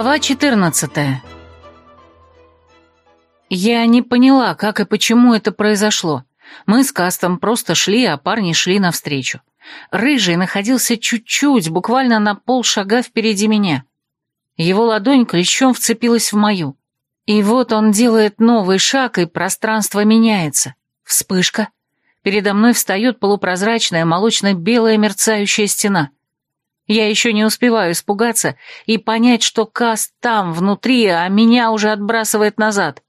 Глава 14 Я не поняла, как и почему это произошло. Мы с Кастом просто шли, а парни шли навстречу. Рыжий находился чуть-чуть, буквально на полшага впереди меня. Его ладонь клещом вцепилась в мою. И вот он делает новый шаг, и пространство меняется. Вспышка. Передо мной встает полупрозрачная молочно-белая мерцающая стена — я еще не успеваю испугаться и понять, что Каст там, внутри, а меня уже отбрасывает назад.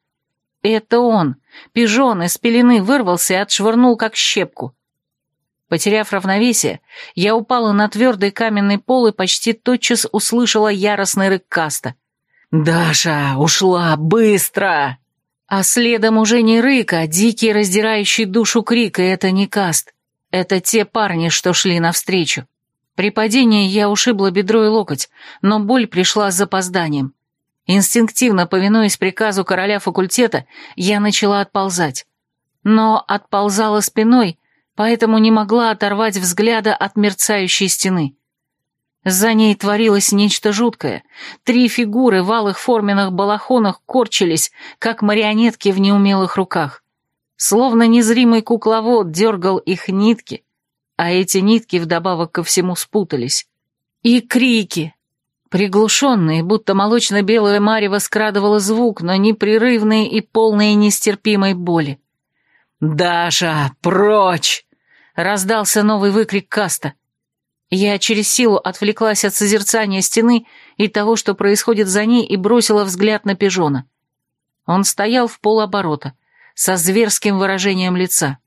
Это он, пижон, из пелены вырвался и отшвырнул, как щепку. Потеряв равновесие, я упала на твердый каменный пол и почти тотчас услышала яростный рык Каста. «Даша, ушла! Быстро!» А следом уже не рык, а дикий, раздирающий душу крик, и это не Каст. Это те парни, что шли навстречу. При падении я ушибла бедро и локоть, но боль пришла с запозданием. Инстинктивно повинуясь приказу короля факультета, я начала отползать. Но отползала спиной, поэтому не могла оторвать взгляда от мерцающей стены. За ней творилось нечто жуткое. Три фигуры в алых форменных балахонах корчились, как марионетки в неумелых руках. Словно незримый кукловод дергал их нитки, а эти нитки вдобавок ко всему спутались. И крики, приглушенные, будто молочно-белое марево скрадывало звук, но непрерывные и полные нестерпимой боли. «Даша, прочь!» — раздался новый выкрик Каста. Я через силу отвлеклась от созерцания стены и того, что происходит за ней, и бросила взгляд на пижона. Он стоял в полоборота, со зверским выражением лица.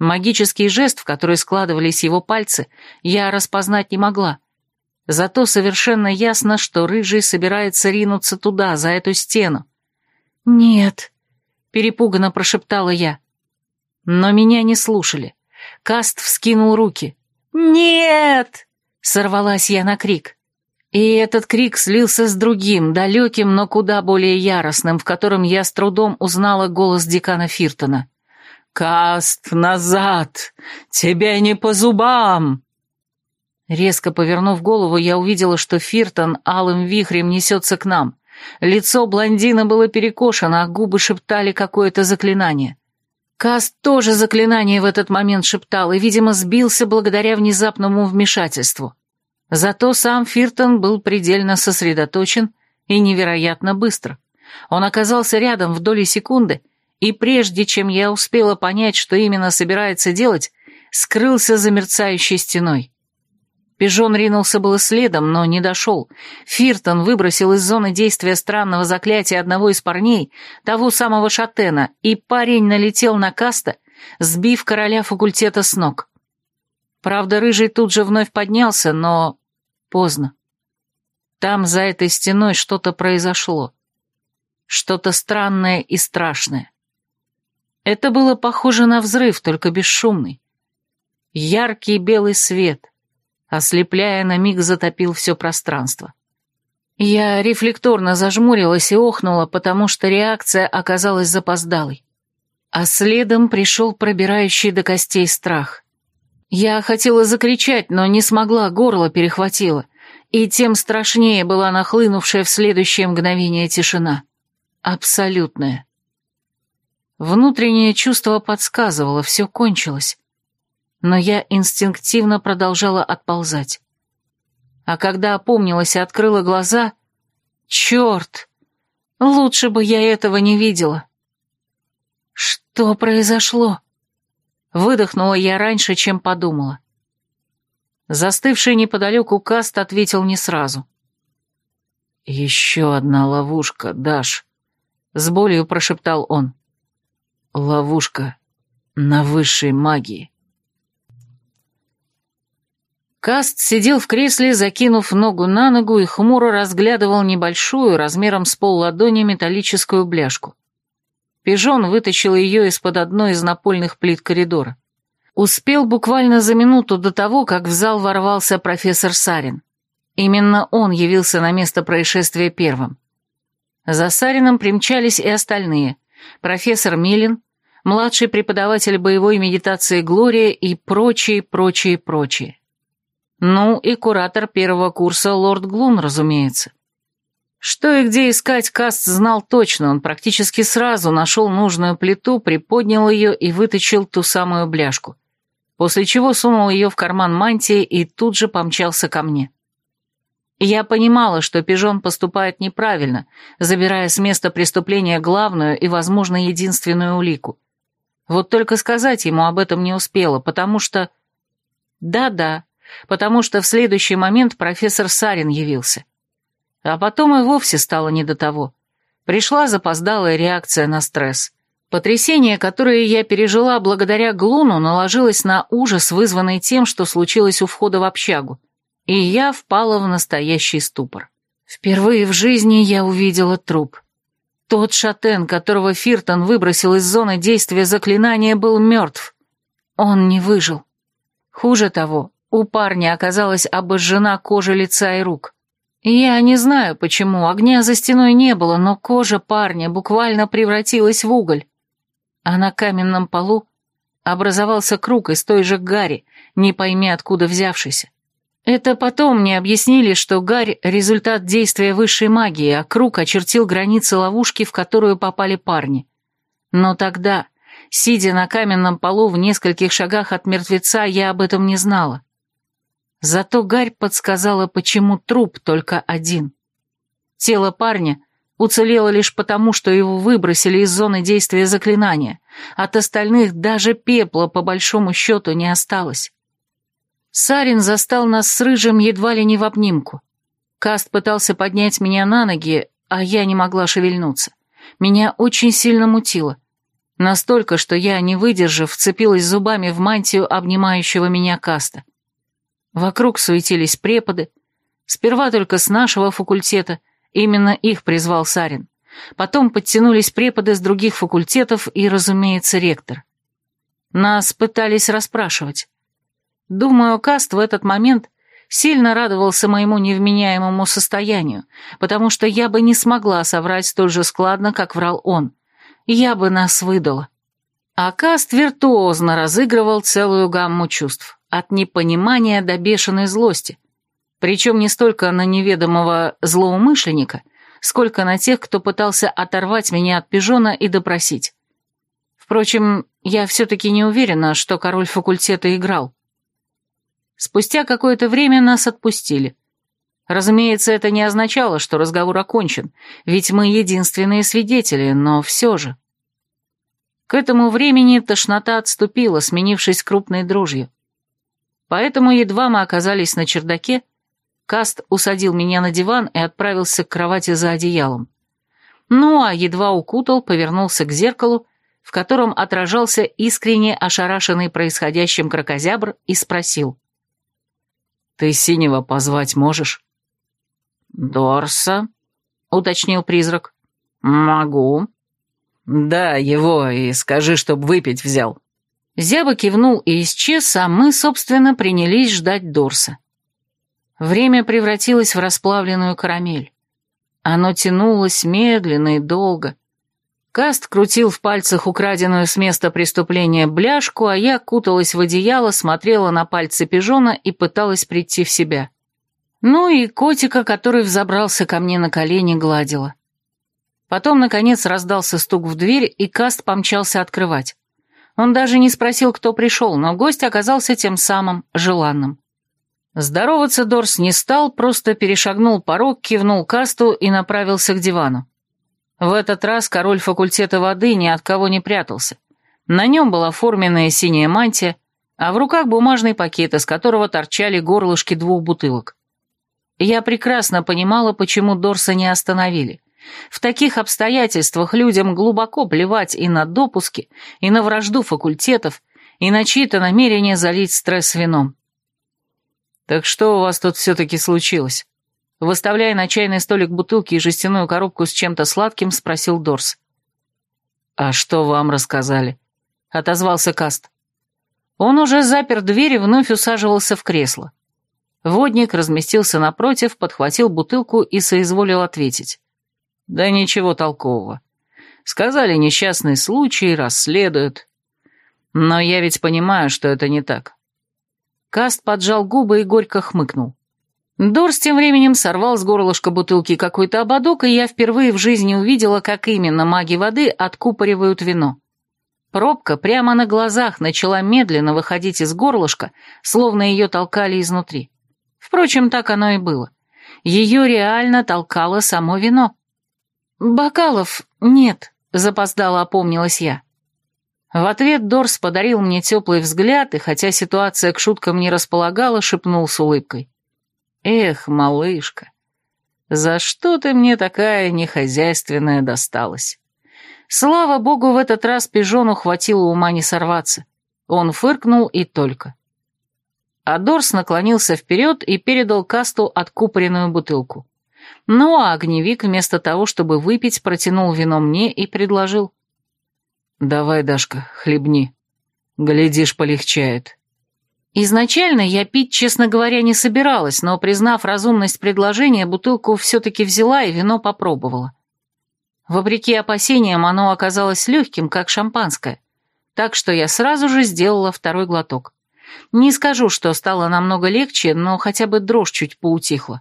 Магический жест, в который складывались его пальцы, я распознать не могла. Зато совершенно ясно, что рыжий собирается ринуться туда, за эту стену. «Нет», — перепуганно прошептала я. Но меня не слушали. Каст вскинул руки. «Нет!» — сорвалась я на крик. И этот крик слился с другим, далеким, но куда более яростным, в котором я с трудом узнала голос декана Фиртона. «Каст, назад! Тебе не по зубам!» Резко повернув голову, я увидела, что Фиртон алым вихрем несется к нам. Лицо блондина было перекошено, а губы шептали какое-то заклинание. Каст тоже заклинание в этот момент шептал и, видимо, сбился благодаря внезапному вмешательству. Зато сам Фиртон был предельно сосредоточен и невероятно быстро. Он оказался рядом в доли секунды и прежде чем я успела понять, что именно собирается делать, скрылся за мерцающей стеной. Пижон ринулся было следом, но не дошел. Фиртон выбросил из зоны действия странного заклятия одного из парней, того самого Шатена, и парень налетел на Каста, сбив короля факультета с ног. Правда, Рыжий тут же вновь поднялся, но поздно. Там, за этой стеной, что-то произошло. Что-то странное и страшное. Это было похоже на взрыв, только бесшумный. Яркий белый свет, ослепляя на миг, затопил все пространство. Я рефлекторно зажмурилась и охнула, потому что реакция оказалась запоздалой. А следом пришел пробирающий до костей страх. Я хотела закричать, но не смогла, горло перехватило, и тем страшнее была нахлынувшая в следующее мгновение тишина. Абсолютная. Внутреннее чувство подсказывало, все кончилось. Но я инстинктивно продолжала отползать. А когда опомнилась и открыла глаза... Черт! Лучше бы я этого не видела. Что произошло? Выдохнула я раньше, чем подумала. Застывший неподалеку Каст ответил не сразу. «Еще одна ловушка, Даш», — с болью прошептал он. Ловушка на высшей магии. Каст сидел в кресле, закинув ногу на ногу и хмуро разглядывал небольшую, размером с полладони, металлическую бляшку. Пижон вытащил ее из-под одной из напольных плит коридора. Успел буквально за минуту до того, как в зал ворвался профессор Сарин. Именно он явился на место происшествия первым. За Сарином примчались и остальные профессор Милин, младший преподаватель боевой медитации Глория и прочие, прочие, прочие. Ну и куратор первого курса лорд Глун, разумеется. Что и где искать, Каст знал точно, он практически сразу нашел нужную плиту, приподнял ее и выточил ту самую бляшку, после чего сунул ее в карман мантии и тут же помчался ко мне. Я понимала, что Пижон поступает неправильно, забирая с места преступления главную и, возможно, единственную улику. Вот только сказать ему об этом не успела, потому что... Да-да, потому что в следующий момент профессор Сарин явился. А потом и вовсе стало не до того. Пришла запоздалая реакция на стресс. Потрясение, которое я пережила благодаря Глуну, наложилось на ужас, вызванный тем, что случилось у входа в общагу и я впала в настоящий ступор. Впервые в жизни я увидела труп. Тот шатен, которого Фиртон выбросил из зоны действия заклинания, был мертв. Он не выжил. Хуже того, у парня оказалась обожжена кожа лица и рук. Я не знаю, почему, огня за стеной не было, но кожа парня буквально превратилась в уголь. А на каменном полу образовался круг из той же гари, не пойми откуда взявшийся. Это потом мне объяснили, что гарь — результат действия высшей магии, а круг очертил границы ловушки, в которую попали парни. Но тогда, сидя на каменном полу в нескольких шагах от мертвеца, я об этом не знала. Зато гарь подсказала, почему труп только один. Тело парня уцелело лишь потому, что его выбросили из зоны действия заклинания. От остальных даже пепла, по большому счету, не осталось. Сарин застал нас с Рыжим едва ли не в обнимку. Каст пытался поднять меня на ноги, а я не могла шевельнуться. Меня очень сильно мутило. Настолько, что я, не выдержав, вцепилась зубами в мантию обнимающего меня Каста. Вокруг суетились преподы. Сперва только с нашего факультета, именно их призвал Сарин. Потом подтянулись преподы с других факультетов и, разумеется, ректор. Нас пытались расспрашивать. Думаю, Каст в этот момент сильно радовался моему невменяемому состоянию, потому что я бы не смогла соврать столь же складно, как врал он. Я бы нас выдала. А Каст виртуозно разыгрывал целую гамму чувств, от непонимания до бешеной злости. Причем не столько на неведомого злоумышленника, сколько на тех, кто пытался оторвать меня от пижона и допросить. Впрочем, я все-таки не уверена, что король факультета играл. Спустя какое-то время нас отпустили. Разумеется, это не означало, что разговор окончен, ведь мы единственные свидетели, но все же. К этому времени тошнота отступила, сменившись крупной дрожью. Поэтому едва мы оказались на чердаке, Каст усадил меня на диван и отправился к кровати за одеялом. Ну а едва укутал, повернулся к зеркалу, в котором отражался искренне ошарашенный происходящим крокозябр, и спросил. Ты синего позвать можешь?» «Дорса?» — уточнил призрак. «Могу». «Да, его, и скажи, чтоб выпить взял». Зяба кивнул и исчез, а мы, собственно, принялись ждать Дорса. Время превратилось в расплавленную карамель. Оно тянулось медленно и долго, Каст крутил в пальцах украденную с места преступления бляшку, а я куталась в одеяло, смотрела на пальцы пижона и пыталась прийти в себя. Ну и котика, который взобрался ко мне на колени, гладила. Потом, наконец, раздался стук в дверь, и Каст помчался открывать. Он даже не спросил, кто пришел, но гость оказался тем самым желанным. Здороваться Дорс не стал, просто перешагнул порог, кивнул Касту и направился к дивану. В этот раз король факультета воды ни от кого не прятался. На нем была форменная синяя мантия, а в руках бумажный пакет, из которого торчали горлышки двух бутылок. Я прекрасно понимала, почему Дорса не остановили. В таких обстоятельствах людям глубоко плевать и на допуски, и на вражду факультетов, и на чьи-то намерения залить стресс вином. «Так что у вас тут все-таки случилось?» Выставляя на чайный столик бутылки и жестяную коробку с чем-то сладким, спросил Дорс. «А что вам рассказали?» — отозвался Каст. Он уже запер дверь и вновь усаживался в кресло. Водник разместился напротив, подхватил бутылку и соизволил ответить. «Да ничего толкового. Сказали, несчастный случай, расследуют. Но я ведь понимаю, что это не так». Каст поджал губы и горько хмыкнул. Дорс тем временем сорвал с горлышка бутылки какой-то ободок, и я впервые в жизни увидела, как именно маги воды откупоривают вино. Пробка прямо на глазах начала медленно выходить из горлышка, словно ее толкали изнутри. Впрочем, так оно и было. Ее реально толкало само вино. «Бокалов нет», — запоздала опомнилась я. В ответ Дорс подарил мне теплый взгляд, и хотя ситуация к шуткам не располагала, шепнул с улыбкой. Эх, малышка, за что ты мне такая нехозяйственная досталась? Слава богу, в этот раз пижону хватило ума не сорваться. Он фыркнул и только. Адорс наклонился вперед и передал касту откупоренную бутылку. Ну а огневик вместо того, чтобы выпить, протянул вино мне и предложил. «Давай, Дашка, хлебни. Глядишь, полегчает». Изначально я пить, честно говоря, не собиралась, но, признав разумность предложения, бутылку все-таки взяла и вино попробовала. Вопреки опасениям, оно оказалось легким, как шампанское, так что я сразу же сделала второй глоток. Не скажу, что стало намного легче, но хотя бы дрожь чуть поутихла.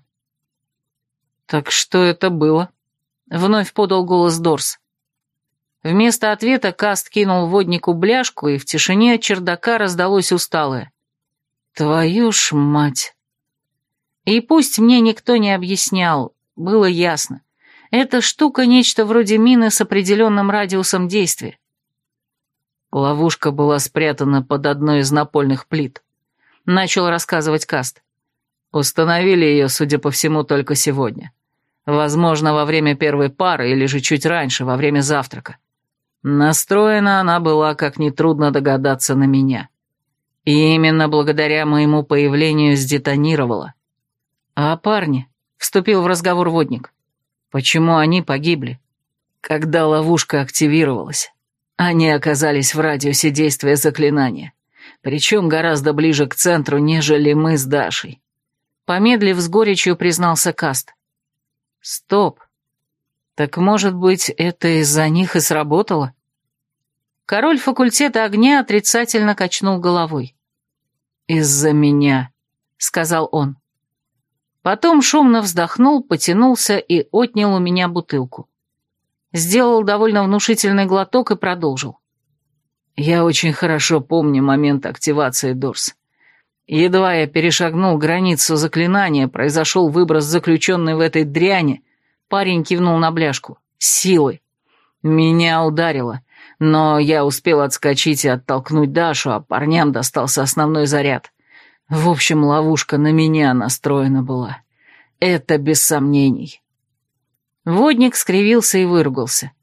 «Так что это было?» — вновь подал голос Дорс. Вместо ответа Каст кинул воднику бляшку, и в тишине чердака раздалось усталое. Твою ж мать! И пусть мне никто не объяснял, было ясно. Эта штука — нечто вроде мины с определенным радиусом действия. Ловушка была спрятана под одной из напольных плит. Начал рассказывать Каст. Установили ее, судя по всему, только сегодня. Возможно, во время первой пары или же чуть раньше, во время завтрака. Настроена она была, как нетрудно догадаться, на меня. И именно благодаря моему появлению сдетонировало. А парни, вступил в разговор водник, почему они погибли? Когда ловушка активировалась, они оказались в радиусе действия заклинания, причем гораздо ближе к центру, нежели мы с Дашей. Помедлив с горечью признался Каст. «Стоп. Так, может быть, это из-за них и сработало?» Король факультета огня отрицательно качнул головой. «Из-за меня», — сказал он. Потом шумно вздохнул, потянулся и отнял у меня бутылку. Сделал довольно внушительный глоток и продолжил. Я очень хорошо помню момент активации Дорс. Едва я перешагнул границу заклинания, произошел выброс заключенной в этой дряни. Парень кивнул на бляшку. Силы. Меня ударило. Но я успел отскочить и оттолкнуть Дашу, а парням достался основной заряд. В общем, ловушка на меня настроена была. Это без сомнений. Водник скривился и выругался.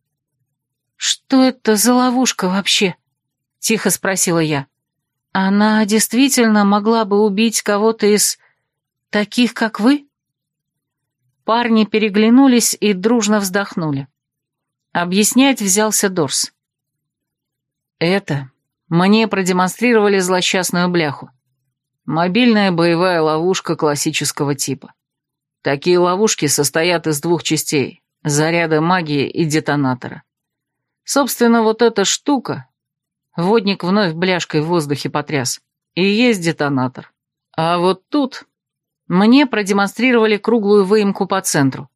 «Что это за ловушка вообще?» — тихо спросила я. «Она действительно могла бы убить кого-то из таких, как вы?» Парни переглянулись и дружно вздохнули. Объяснять взялся Дорс. Это мне продемонстрировали злосчастную бляху. Мобильная боевая ловушка классического типа. Такие ловушки состоят из двух частей – заряда магии и детонатора. Собственно, вот эта штука... Водник вновь бляшкой в воздухе потряс. И есть детонатор. А вот тут... Мне продемонстрировали круглую выемку по центру.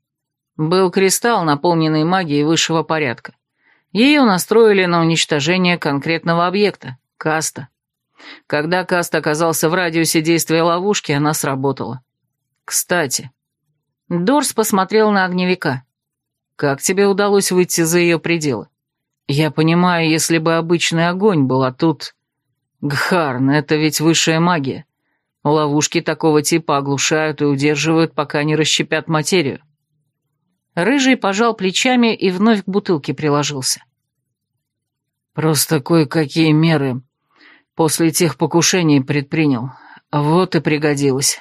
Был кристалл, наполненный магией высшего порядка. Ее настроили на уничтожение конкретного объекта – каста. Когда каст оказался в радиусе действия ловушки, она сработала. Кстати, Дорс посмотрел на огневика. Как тебе удалось выйти за ее пределы? Я понимаю, если бы обычный огонь был, а тут... Гхарн, это ведь высшая магия. Ловушки такого типа оглушают и удерживают, пока не расщепят материю. Рыжий пожал плечами и вновь к бутылке приложился. «Просто кое-какие меры после тех покушений предпринял. Вот и пригодилось».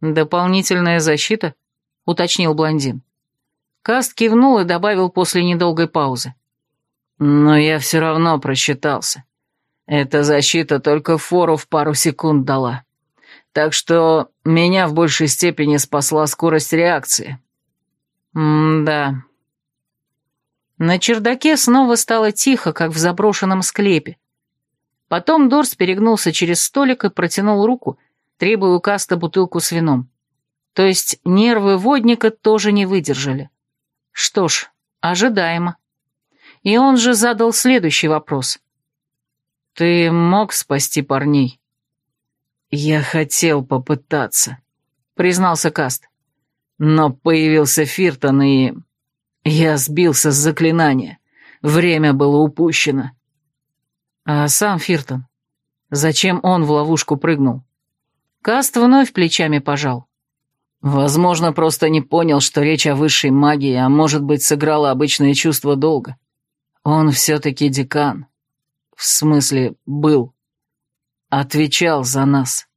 «Дополнительная защита?» — уточнил блондин. Каст кивнул и добавил после недолгой паузы. «Но я все равно просчитался. Эта защита только фору в пару секунд дала. Так что меня в большей степени спасла скорость реакции. М-да. На чердаке снова стало тихо, как в заброшенном склепе. Потом Дорс перегнулся через столик и протянул руку, требуя у Каста бутылку с вином. То есть нервы водника тоже не выдержали. Что ж, ожидаемо. И он же задал следующий вопрос. «Ты мог спасти парней?» «Я хотел попытаться», — признался Каст. Но появился Фиртон, и... Я сбился с заклинания. Время было упущено. А сам Фиртон? Зачем он в ловушку прыгнул? Каст вновь плечами пожал. Возможно, просто не понял, что речь о высшей магии, а может быть, сыграло обычное чувство долга. Он все-таки декан. В смысле, был. Отвечал за нас.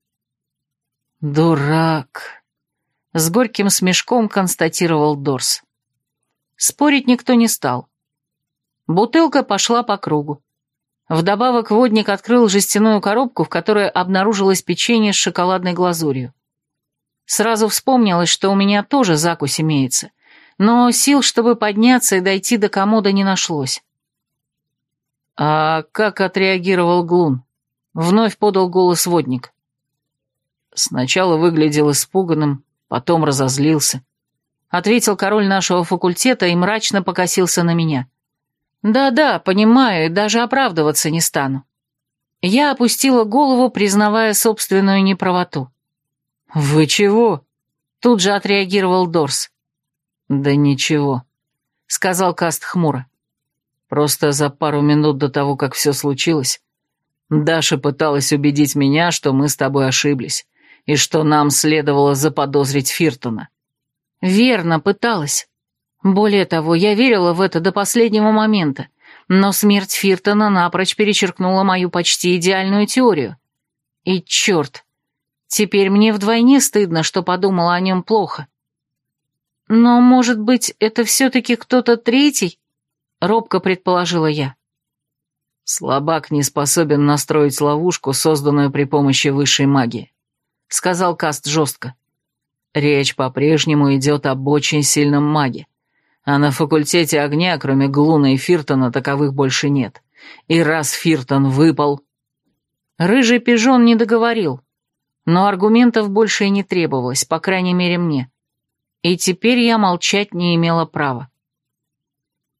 «Дурак», с горьким смешком констатировал Дорс. Спорить никто не стал. Бутылка пошла по кругу. Вдобавок водник открыл жестяную коробку, в которой обнаружилось печенье с шоколадной глазурью. Сразу вспомнилось, что у меня тоже закусь имеется, но сил, чтобы подняться и дойти до комода, не нашлось. «А как отреагировал Глун?» — вновь подал голос водник. Сначала выглядел испуганным, потом разозлился. Ответил король нашего факультета и мрачно покосился на меня. Да-да, понимаю, даже оправдываться не стану. Я опустила голову, признавая собственную неправоту. «Вы чего?» — тут же отреагировал Дорс. «Да ничего», — сказал Каст хмуро. «Просто за пару минут до того, как все случилось, Даша пыталась убедить меня, что мы с тобой ошиблись, и что нам следовало заподозрить Фиртона. Верно, пыталась. Более того, я верила в это до последнего момента, но смерть Фиртона напрочь перечеркнула мою почти идеальную теорию. И черт, теперь мне вдвойне стыдно, что подумала о нем плохо. Но, может быть, это все-таки кто-то третий? Робко предположила я. Слабак не способен настроить ловушку, созданную при помощи высшей магии. — сказал Каст жестко. «Речь по-прежнему идет об очень сильном маге. А на факультете огня, кроме Глуна и Фиртона, таковых больше нет. И раз Фиртон выпал...» Рыжий пижон не договорил, но аргументов больше и не требовалось, по крайней мере мне. И теперь я молчать не имела права.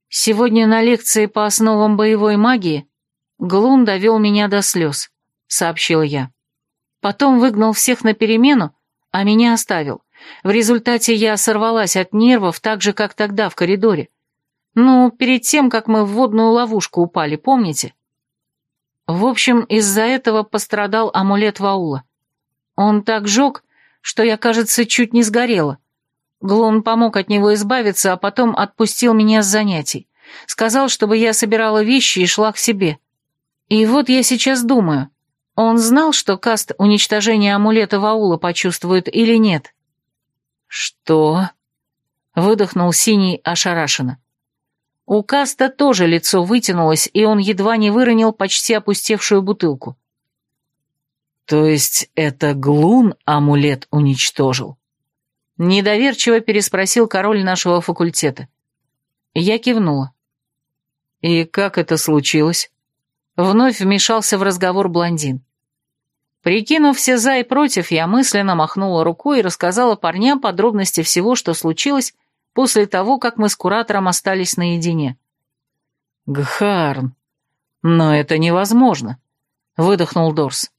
Сегодня на лекции по основам боевой магии Глун довел меня до слез, сообщил я. Потом выгнал всех на перемену, а меня оставил. В результате я сорвалась от нервов так же, как тогда в коридоре. Ну, перед тем, как мы в водную ловушку упали, помните? В общем, из-за этого пострадал амулет Ваула. Он так жег, что я, кажется, чуть не сгорела. Глон помог от него избавиться, а потом отпустил меня с занятий. Сказал, чтобы я собирала вещи и шла к себе. И вот я сейчас думаю, он знал, что каст уничтожения амулета ваула почувствует или нет? «Что?» — выдохнул Синий ошарашенно. У Каста тоже лицо вытянулось, и он едва не выронил почти опустевшую бутылку. «То есть это Глун амулет уничтожил?» Недоверчиво переспросил король нашего факультета. Я кивнула. «И как это случилось?» Вновь вмешался в разговор блондин. Прикинув все «за» и «против», я мысленно махнула рукой и рассказала парням подробности всего, что случилось после того, как мы с куратором остались наедине. «Гхарн, но это невозможно», — выдохнул Дорс.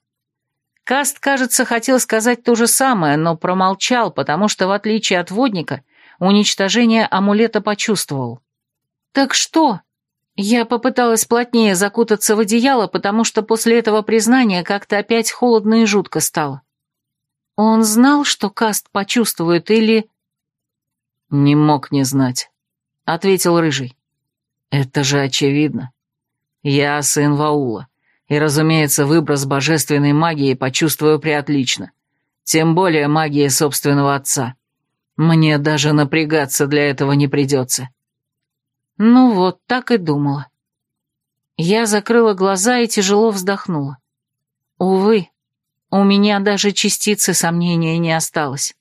Каст, кажется, хотел сказать то же самое, но промолчал, потому что, в отличие от водника, уничтожение амулета почувствовал. «Так что?» Я попыталась плотнее закутаться в одеяло, потому что после этого признания как-то опять холодно и жутко стало. Он знал, что Каст почувствует, или... «Не мог не знать», — ответил Рыжий. «Это же очевидно. Я сын Ваула, и, разумеется, выброс божественной магии почувствую приотлично, тем более магии собственного отца. Мне даже напрягаться для этого не придется. Ну вот, так и думала. Я закрыла глаза и тяжело вздохнула. Увы, у меня даже частицы сомнения не осталось.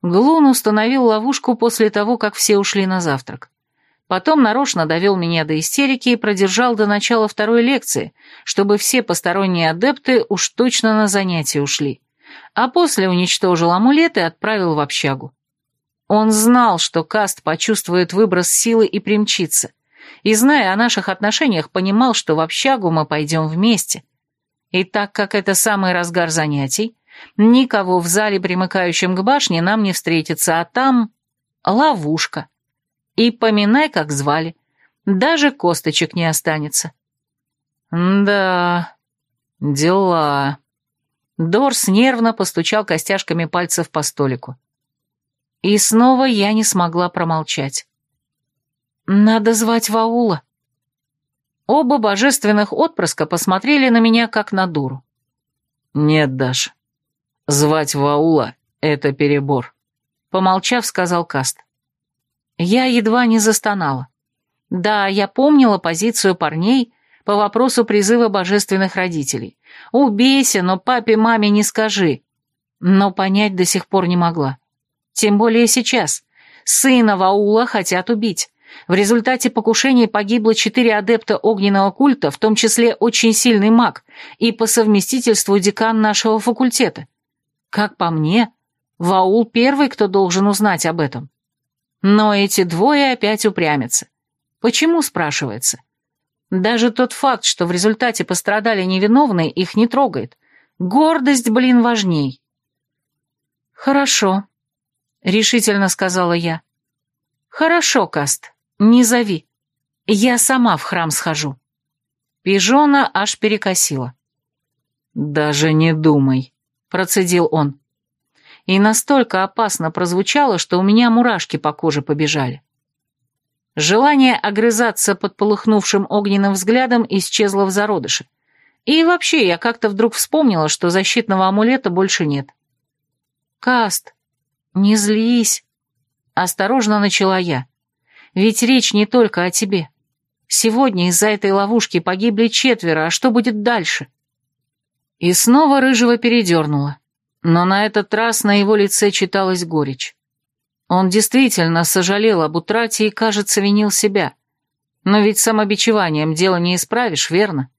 Глун установил ловушку после того, как все ушли на завтрак. Потом нарочно довел меня до истерики и продержал до начала второй лекции, чтобы все посторонние адепты уж точно на занятия ушли. А после уничтожил амулет и отправил в общагу. Он знал, что Каст почувствует выброс силы и примчится, и, зная о наших отношениях, понимал, что в общагу мы пойдем вместе. И так как это самый разгар занятий, никого в зале, примыкающем к башне, нам не встретится, а там ловушка. И поминай, как звали. Даже косточек не останется. Да, дела. Дорс нервно постучал костяшками пальцев по столику. И снова я не смогла промолчать. «Надо звать Ваула». Оба божественных отпрыска посмотрели на меня, как на дуру. «Нет, Даш, звать Ваула — это перебор», — помолчав, сказал Каст. Я едва не застонала. Да, я помнила позицию парней по вопросу призыва божественных родителей. «Убейся, но папе-маме не скажи». Но понять до сих пор не могла. Тем более сейчас. Сына Ваула хотят убить. В результате покушения погибло четыре адепта огненного культа, в том числе очень сильный маг и по совместительству декан нашего факультета. Как по мне, Ваул первый, кто должен узнать об этом. Но эти двое опять упрямятся. Почему, спрашивается? Даже тот факт, что в результате пострадали невиновные, их не трогает. Гордость, блин, важней. Хорошо, решительно сказала я. Хорошо, Каст, не зови. Я сама в храм схожу. Пижона аж перекосила. Даже не думай, процедил он. И настолько опасно прозвучало, что у меня мурашки по коже побежали. Желание огрызаться под полыхнувшим огненным взглядом исчезло в зародыше. И вообще, я как-то вдруг вспомнила, что защитного амулета больше нет. «Каст, «Не злись!» — осторожно начала я. «Ведь речь не только о тебе. Сегодня из-за этой ловушки погибли четверо, а что будет дальше?» И снова Рыжего передернуло, но на этот раз на его лице читалась горечь. Он действительно сожалел об утрате и, кажется, винил себя. Но ведь самобичеванием дело не исправишь, верно?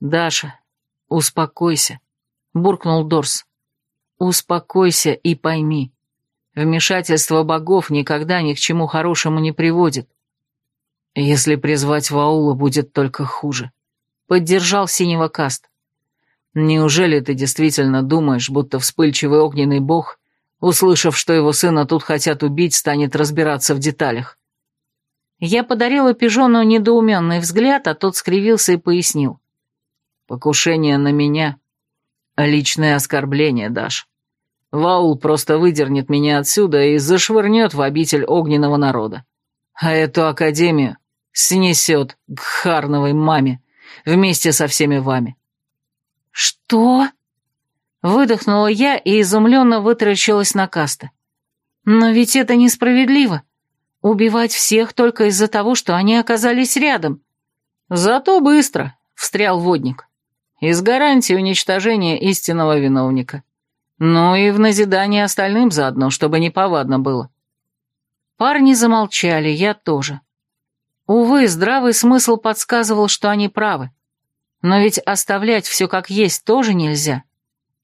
«Даша, успокойся», — буркнул Дорс. Успокойся и пойми. Вмешательство богов никогда ни к чему хорошему не приводит. Если призвать Ваула, будет только хуже. Поддержал синего каст. Неужели ты действительно думаешь, будто вспыльчивый огненный бог, услышав, что его сына тут хотят убить, станет разбираться в деталях? Я подарила пижону недоуменный взгляд, а тот скривился и пояснил. Покушение на меня — личное оскорбление, Даш. Ваул просто выдернет меня отсюда и зашвырнет в обитель огненного народа. А эту академию снесет к Харновой маме вместе со всеми вами. «Что?» Выдохнула я и изумленно вытаращилась на Каста. «Но ведь это несправедливо. Убивать всех только из-за того, что они оказались рядом». «Зато быстро», — встрял водник. «Из гарантии уничтожения истинного виновника. Ну и в назидание остальным заодно, чтобы не повадно было. Парни замолчали, я тоже. Увы, здравый смысл подсказывал, что они правы. Но ведь оставлять все как есть тоже нельзя.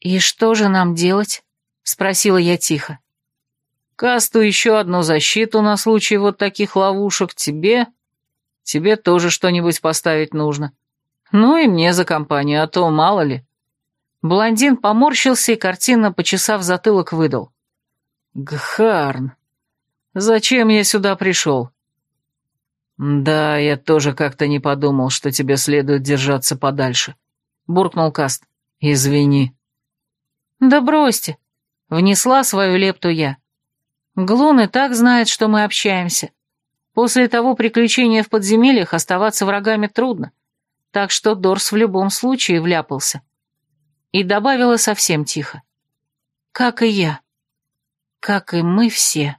«И что же нам делать?» — спросила я тихо. «Касту еще одну защиту на случай вот таких ловушек тебе. Тебе тоже что-нибудь поставить нужно. Ну и мне за компанию, а то мало ли». Блондин поморщился и, картинно почесав затылок, выдал. «Гхарн, зачем я сюда пришел?» «Да, я тоже как-то не подумал, что тебе следует держаться подальше», — буркнул Каст. «Извини». «Да бросьте», — внесла свою лепту я. «Глун и так знает, что мы общаемся. После того приключения в подземельях оставаться врагами трудно, так что Дорс в любом случае вляпался» и добавила совсем тихо. «Как и я. Как и мы все».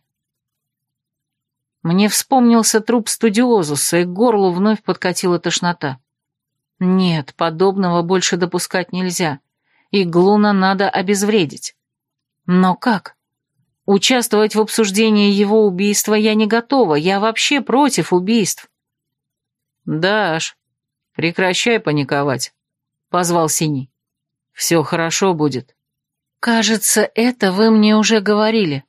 Мне вспомнился труп студиозуса, и к горлу вновь подкатила тошнота. Нет, подобного больше допускать нельзя. Иглуна надо обезвредить. Но как? Участвовать в обсуждении его убийства я не готова, я вообще против убийств. «Даш, прекращай паниковать», — позвал Синий. Все хорошо будет». «Кажется, это вы мне уже говорили».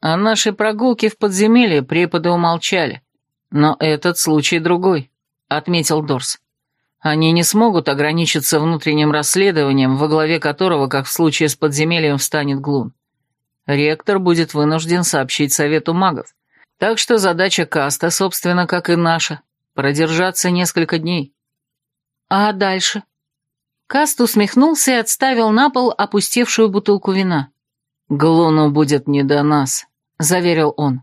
А О нашей прогулке в подземелье преподы умолчали. Но этот случай другой, отметил Дорс. Они не смогут ограничиться внутренним расследованием, во главе которого, как в случае с подземельем, встанет Глун. Ректор будет вынужден сообщить совету магов. Так что задача Каста, собственно, как и наша, продержаться несколько дней. А дальше? Каст усмехнулся и отставил на пол опустевшую бутылку вина. «Глуну будет не до нас», — заверил он.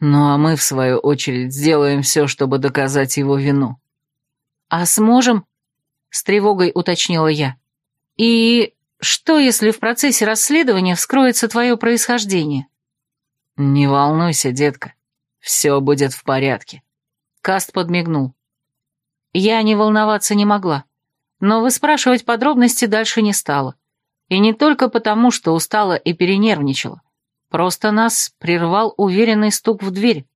«Ну а мы, в свою очередь, сделаем все, чтобы доказать его вину». «А сможем?» — с тревогой уточнила я. «И что, если в процессе расследования вскроется твое происхождение?» «Не волнуйся, детка, все будет в порядке», — Каст подмигнул. Я не волноваться не могла. Но выспрашивать подробности дальше не стала. И не только потому, что устала и перенервничала. Просто нас прервал уверенный стук в дверь.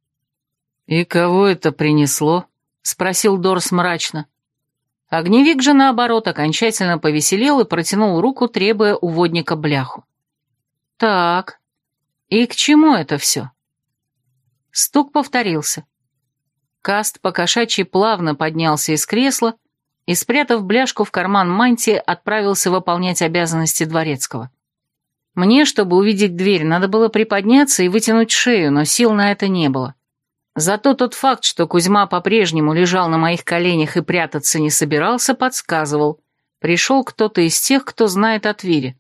«И кого это принесло?» — спросил Дорс мрачно. Огневик же, наоборот, окончательно повеселел и протянул руку, требуя у водника бляху. «Так, и к чему это все?» Стук повторился. Каст покошачий плавно поднялся из кресла и, спрятав бляшку в карман мантии, отправился выполнять обязанности дворецкого. Мне, чтобы увидеть дверь, надо было приподняться и вытянуть шею, но сил на это не было. Зато тот факт, что Кузьма по-прежнему лежал на моих коленях и прятаться не собирался, подсказывал. Пришел кто-то из тех, кто знает о Твире.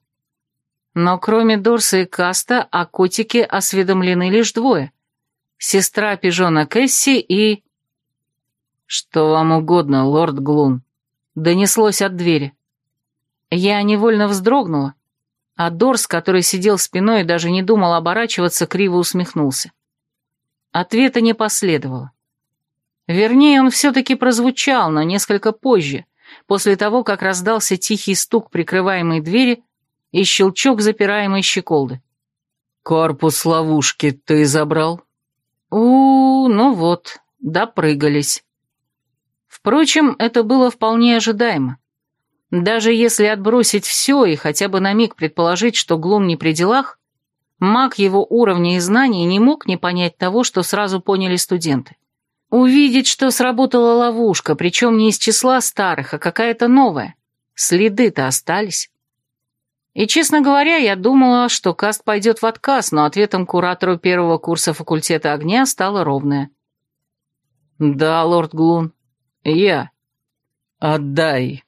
Но кроме Дорса и Каста о котике осведомлены лишь двое. Сестра пижона Кэсси и... «Что вам угодно, лорд Глун?» донеслось от двери. Я невольно вздрогнула, а Дорс, который сидел спиной и даже не думал оборачиваться, криво усмехнулся. Ответа не последовало. Вернее, он все-таки прозвучал, но несколько позже, после того, как раздался тихий стук прикрываемой двери и щелчок запираемой щеколды. «Корпус ловушки ты забрал?» у ну вот, допрыгались. Впрочем, это было вполне ожидаемо. Даже если отбросить все и хотя бы на миг предположить, что Глум не при делах, маг его уровня и знаний не мог не понять того, что сразу поняли студенты. Увидеть, что сработала ловушка, причем не из числа старых, а какая-то новая. Следы-то остались. И, честно говоря, я думала, что каст пойдет в отказ, но ответом куратору первого курса факультета огня стало ровное. «Да, лорд Глун, «Я». «Отдай».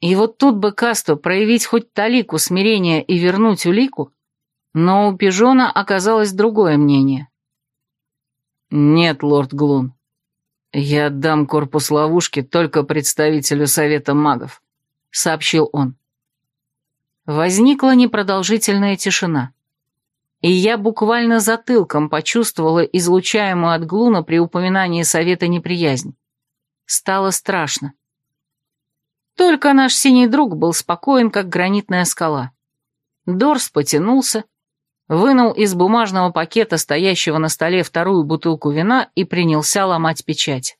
И вот тут бы Касту проявить хоть талику смирения и вернуть улику, но у Пижона оказалось другое мнение. «Нет, лорд Глун, я отдам корпус ловушки только представителю Совета магов», — сообщил он. Возникла непродолжительная тишина, и я буквально затылком почувствовала излучаемую от Глуна при упоминании Совета неприязнь. Стало страшно. Только наш синий друг был спокоен, как гранитная скала. Дорс потянулся, вынул из бумажного пакета, стоящего на столе, вторую бутылку вина и принялся ломать печать.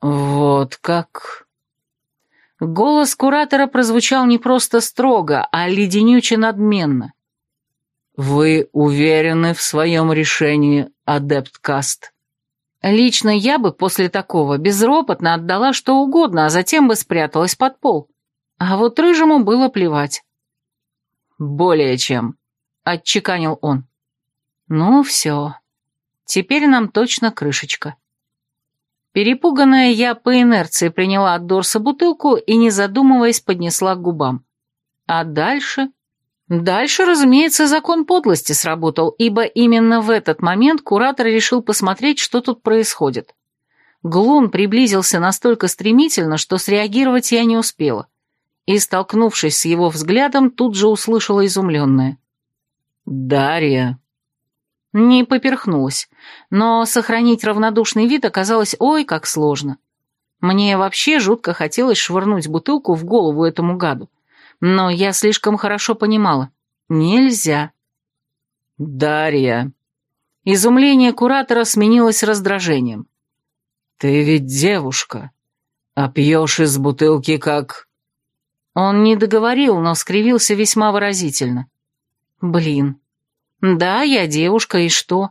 «Вот как...» Голос куратора прозвучал не просто строго, а леденюче надменно. «Вы уверены в своем решении, адепт Каст?» Лично я бы после такого безропотно отдала что угодно, а затем бы спряталась под пол. А вот рыжему было плевать. «Более чем», — отчеканил он. «Ну все. Теперь нам точно крышечка». Перепуганная я по инерции приняла от Дорса бутылку и, не задумываясь, поднесла к губам. А дальше Дальше, разумеется, закон подлости сработал, ибо именно в этот момент куратор решил посмотреть, что тут происходит. Глун приблизился настолько стремительно, что среагировать я не успела. И, столкнувшись с его взглядом, тут же услышала изумленное. «Дарья!» Не поперхнулась, но сохранить равнодушный вид оказалось ой как сложно. Мне вообще жутко хотелось швырнуть бутылку в голову этому гаду, но я слишком хорошо понимала. Нельзя. «Дарья!» Изумление куратора сменилось раздражением. «Ты ведь девушка, а пьешь из бутылки как...» Он не договорил, но скривился весьма выразительно. «Блин. Да, я девушка, и что?»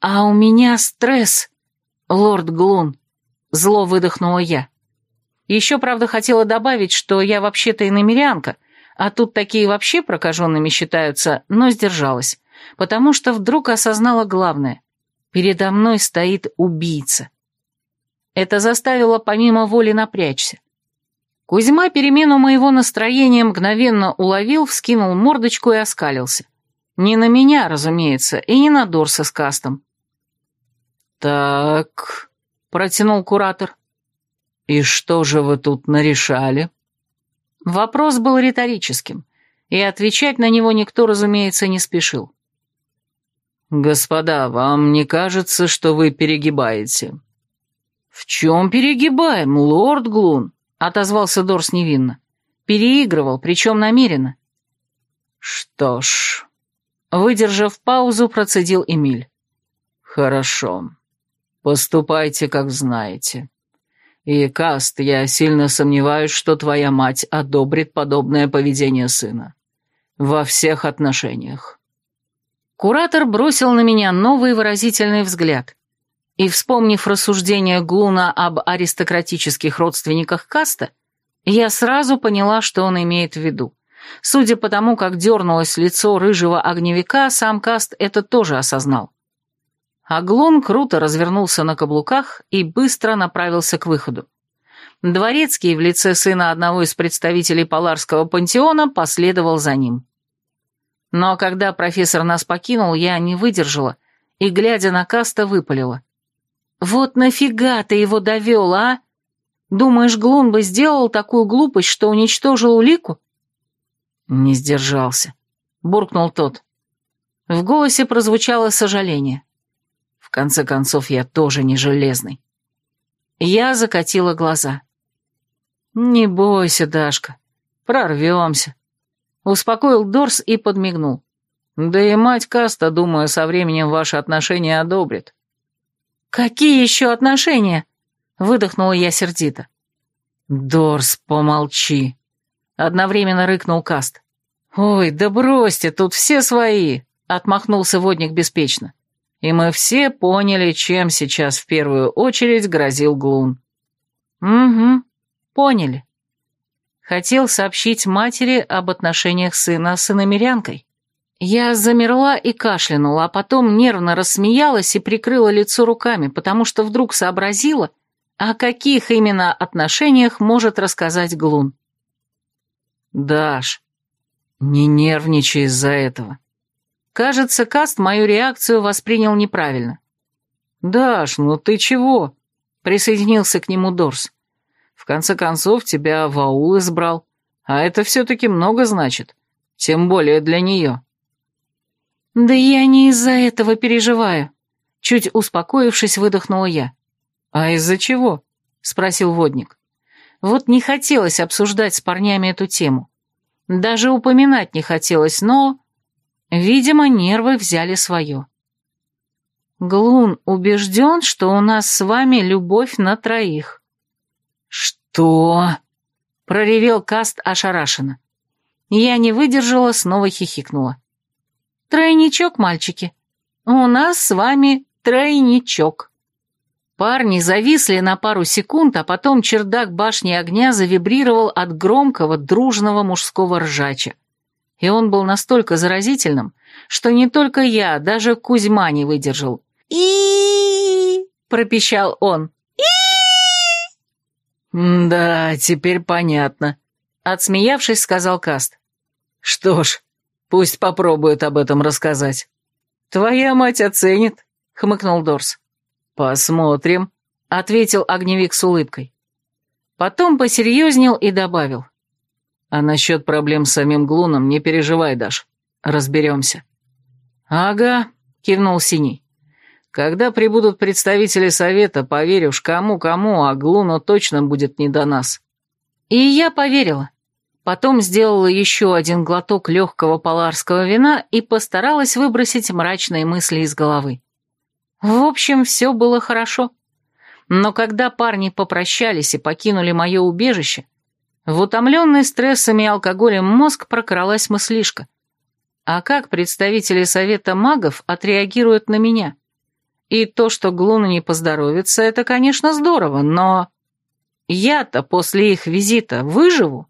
«А у меня стресс, лорд Глун», — зло выдохнула я. Еще, правда, хотела добавить, что я вообще-то и намерянка, а тут такие вообще прокаженными считаются, но сдержалась, потому что вдруг осознала главное. Передо мной стоит убийца. Это заставило помимо воли напрячься. Кузьма перемену моего настроения мгновенно уловил, вскинул мордочку и оскалился. Не на меня, разумеется, и не на Дорса с Кастом. «Так...» — протянул куратор. «И что же вы тут нарешали?» Вопрос был риторическим, и отвечать на него никто, разумеется, не спешил. «Господа, вам не кажется, что вы перегибаете?» «В чем перегибаем, лорд Глун?» — отозвался Дорс невинно. «Переигрывал, причем намеренно». «Что ж...» — выдержав паузу, процедил Эмиль. «Хорошо. Поступайте, как знаете». И, Каст, я сильно сомневаюсь, что твоя мать одобрит подобное поведение сына. Во всех отношениях. Куратор бросил на меня новый выразительный взгляд. И, вспомнив рассуждение Глуна об аристократических родственниках Каста, я сразу поняла, что он имеет в виду. Судя по тому, как дернулось лицо рыжего огневика, сам Каст это тоже осознал. Аглон круто развернулся на каблуках и быстро направился к выходу. Дворецкий в лице сына одного из представителей Поларского пантеона последовал за ним. Но когда профессор нас покинул, я не выдержала и, глядя на Каста, выпалила. «Вот нафига ты его довел, а? Думаешь, Глун бы сделал такую глупость, что уничтожил улику?» «Не сдержался», — буркнул тот. В голосе прозвучало сожаление. Конце концов, я тоже не железный. Я закатила глаза. «Не бойся, Дашка, прорвемся», — успокоил Дорс и подмигнул. «Да и мать Каста, думаю, со временем ваши отношения одобрит». «Какие еще отношения?» — выдохнула я сердито. «Дорс, помолчи!» — одновременно рыкнул Каст. «Ой, да бросьте, тут все свои!» — отмахнулся водник беспечно и мы все поняли, чем сейчас в первую очередь грозил Глун. «Угу, поняли. Хотел сообщить матери об отношениях сына с иномерянкой. Я замерла и кашлянула, а потом нервно рассмеялась и прикрыла лицо руками, потому что вдруг сообразила, о каких именно отношениях может рассказать Глун. «Даш, не нервничай из-за этого. Кажется, Каст мою реакцию воспринял неправильно. «Даш, ну ты чего?» — присоединился к нему Дорс. «В конце концов, тебя в аул избрал. А это все-таки много значит. Тем более для нее». «Да я не из-за этого переживаю», — чуть успокоившись, выдохнула я. «А из-за чего?» — спросил водник. «Вот не хотелось обсуждать с парнями эту тему. Даже упоминать не хотелось, но...» Видимо, нервы взяли свое. Глун убежден, что у нас с вами любовь на троих. Что? Проревел Каст ошарашенно. Я не выдержала, снова хихикнула. Тройничок, мальчики. У нас с вами тройничок. Парни зависли на пару секунд, а потом чердак башни огня завибрировал от громкого, дружного мужского ржача и он был настолько заразительным, что не только я, даже Кузьма не выдержал. и пропищал он. и «Да, теперь понятно», — отсмеявшись, сказал Каст. «Что ж, пусть попробует об этом рассказать». «Твоя мать оценит», — хмыкнул Дорс. «Посмотрим», — ответил огневик с улыбкой. Потом посерьезнел и добавил. А насчет проблем с самим Глуном не переживай, Даш. Разберемся. Ага, кивнул Синий. Когда прибудут представители совета, поверишь, кому-кому, а Глуну точно будет не до нас. И я поверила. Потом сделала еще один глоток легкого поларского вина и постаралась выбросить мрачные мысли из головы. В общем, все было хорошо. Но когда парни попрощались и покинули мое убежище, в утомленный стрессами и алкоголем мозг прокралась мыслишка. А как представители Совета магов отреагируют на меня? И то, что Глуна не поздоровится, это, конечно, здорово, но... Я-то после их визита выживу?